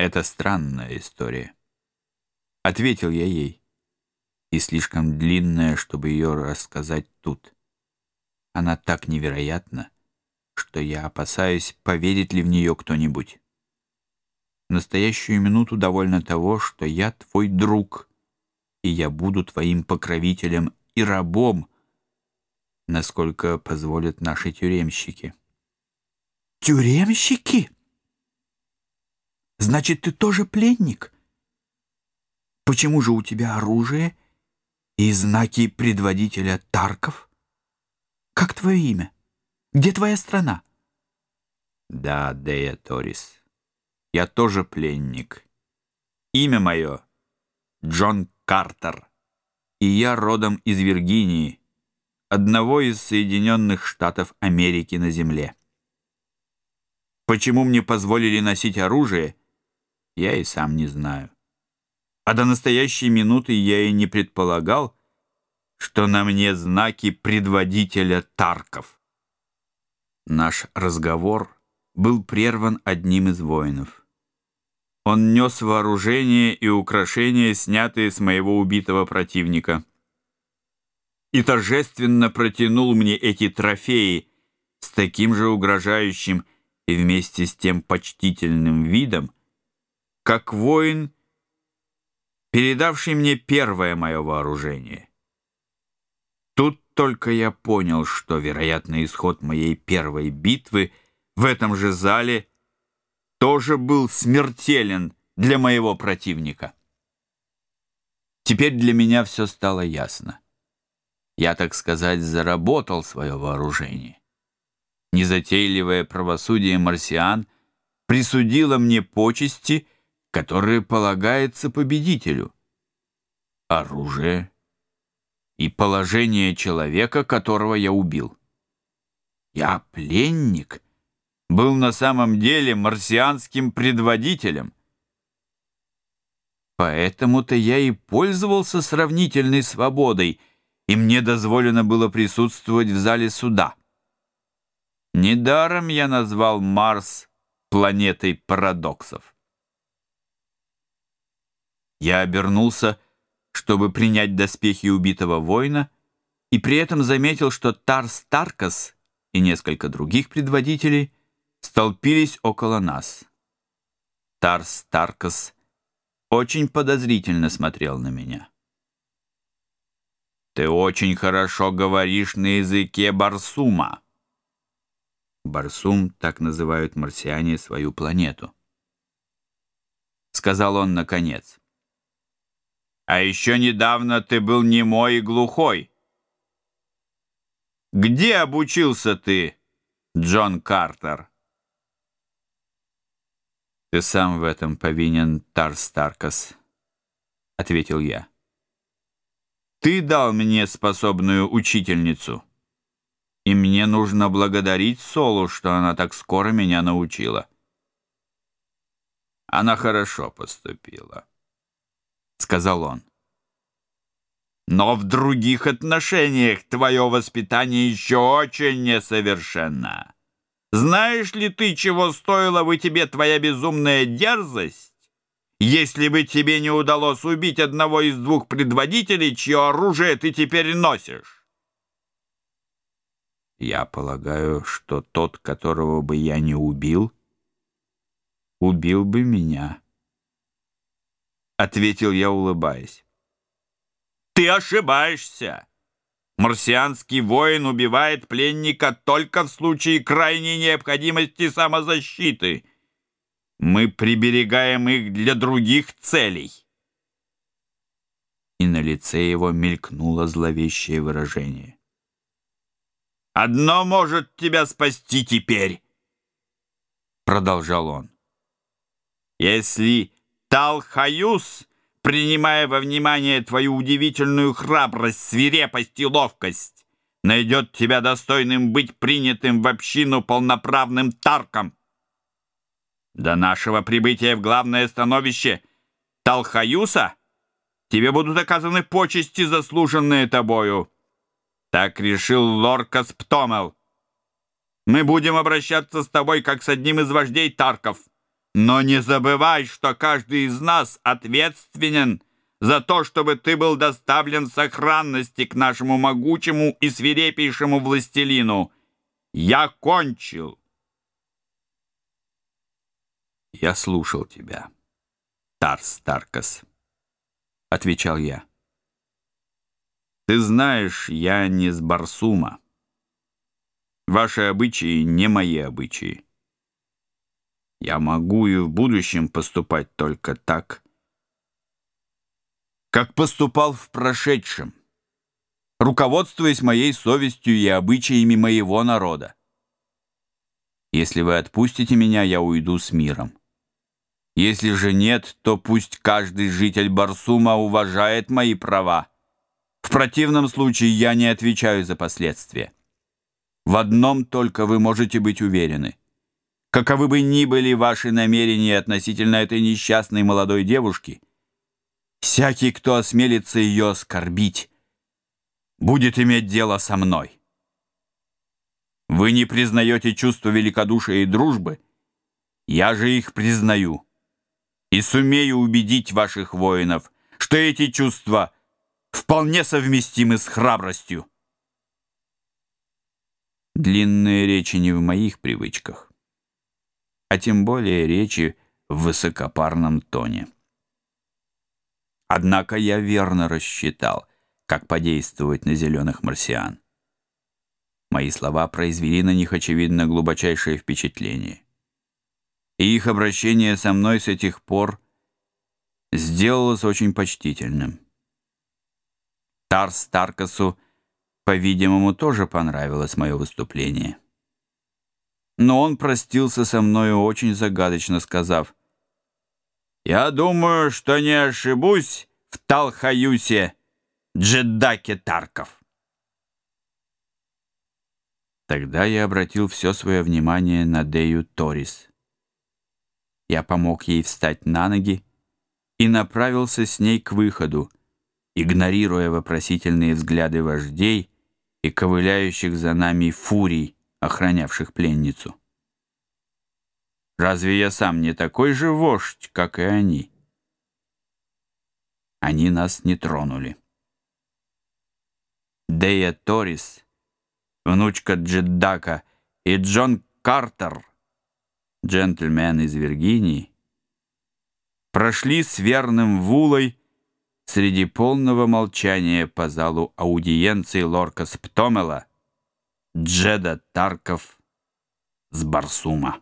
«Это странная история», — ответил я ей, и слишком длинная, чтобы ее рассказать тут. Она так невероятна, что я опасаюсь, поверит ли в нее кто-нибудь. В настоящую минуту довольна того, что я твой друг, и я буду твоим покровителем и рабом, насколько позволят наши тюремщики. «Тюремщики?» Значит, ты тоже пленник? Почему же у тебя оружие и знаки предводителя Тарков? Как твое имя? Где твоя страна? Да, Дея Торис, я тоже пленник. Имя мое Джон Картер, и я родом из Виргинии, одного из Соединенных Штатов Америки на земле. Почему мне позволили носить оружие — я и сам не знаю. А до настоящей минуты я и не предполагал, что на мне знаки предводителя Тарков. Наш разговор был прерван одним из воинов. Он нес вооружение и украшения, снятые с моего убитого противника, и торжественно протянул мне эти трофеи с таким же угрожающим и вместе как воин, передавший мне первое мое вооружение. Тут только я понял, что, вероятно, исход моей первой битвы в этом же зале тоже был смертелен для моего противника. Теперь для меня все стало ясно. Я, так сказать, заработал свое вооружение. Незатейливое правосудие марсиан присудило мне почести — которые полагаются победителю. Оружие и положение человека, которого я убил. Я пленник, был на самом деле марсианским предводителем. Поэтому-то я и пользовался сравнительной свободой, и мне дозволено было присутствовать в зале суда. Недаром я назвал Марс планетой парадоксов. Я обернулся, чтобы принять доспехи убитого воина, и при этом заметил, что Тарс Таркас и несколько других предводителей столпились около нас. Тарс Таркас очень подозрительно смотрел на меня. «Ты очень хорошо говоришь на языке Барсума». Барсум — так называют марсиане свою планету. Сказал он наконец. А еще недавно ты был немой и глухой. Где обучился ты, Джон Картер? Ты сам в этом повинен, Тар Тарстаркас, ответил я. Ты дал мне способную учительницу, и мне нужно благодарить Солу, что она так скоро меня научила. Она хорошо поступила сказал он. Но в других отношениях твое воспитание еще очень несовершенно. Знаешь ли ты, чего стоила бы тебе твоя безумная дерзость? Если бы тебе не удалось убить одного из двух предводителей, чье оружие ты теперь носишь. Я полагаю, что тот, которого бы я не убил, убил бы меня ответил я, улыбаясь. Ты ошибаешься. Марсианский воин убивает пленника только в случае крайней необходимости самозащиты. Мы приберегаем их для других целей. И на лице его мелькнуло зловещее выражение. Одно может тебя спасти теперь, продолжал он. Если Талхаюс, принимая во внимание твою удивительную храбрость, свирепость и ловкость, найдет тебя достойным быть принятым в общину полноправным тарком. До нашего прибытия в главное становище Талхаюса тебе будут оказаны почести, заслуженные тобою. Так решил Лоркас Птомел. Мы будем обращаться с тобой как с одним из вождей тарков. Но не забывай, что каждый из нас ответственен за то, чтобы ты был доставлен в сохранности к нашему могучему и свирепейшему властелину. Я кончил. Я слушал тебя, Тарс Таркас, отвечал я. Ты знаешь, я не с Барсума. Ваши обычаи не мои обычаи. Я могу и в будущем поступать только так, как поступал в прошедшем, руководствуясь моей совестью и обычаями моего народа. Если вы отпустите меня, я уйду с миром. Если же нет, то пусть каждый житель Барсума уважает мои права. В противном случае я не отвечаю за последствия. В одном только вы можете быть уверены. каковы бы ни были ваши намерения относительно этой несчастной молодой девушки, всякий, кто осмелится ее оскорбить, будет иметь дело со мной. Вы не признаете чувства великодушия и дружбы, я же их признаю и сумею убедить ваших воинов, что эти чувства вполне совместимы с храбростью. Длинные речи не в моих привычках а тем более речи в высокопарном тоне. Однако я верно рассчитал, как подействовать на зеленых марсиан. Мои слова произвели на них, очевидно, глубочайшее впечатление. И их обращение со мной с этих пор сделалось очень почтительным. Тарс Таркасу, по-видимому, тоже понравилось мое выступление но он простился со мною очень загадочно, сказав, «Я думаю, что не ошибусь в Талхаюсе, Джедаке Тарков». Тогда я обратил все свое внимание на Дею Торис. Я помог ей встать на ноги и направился с ней к выходу, игнорируя вопросительные взгляды вождей и ковыляющих за нами фурий, охранявших пленницу. Разве я сам не такой же вождь, как и они? Они нас не тронули. Дея Торис, внучка Джеддака и Джон Картер, джентльмен из Виргинии, прошли с верным Вулой среди полного молчания по залу аудиенции Лорка Сптомела — Джеда Тарков с Барсума.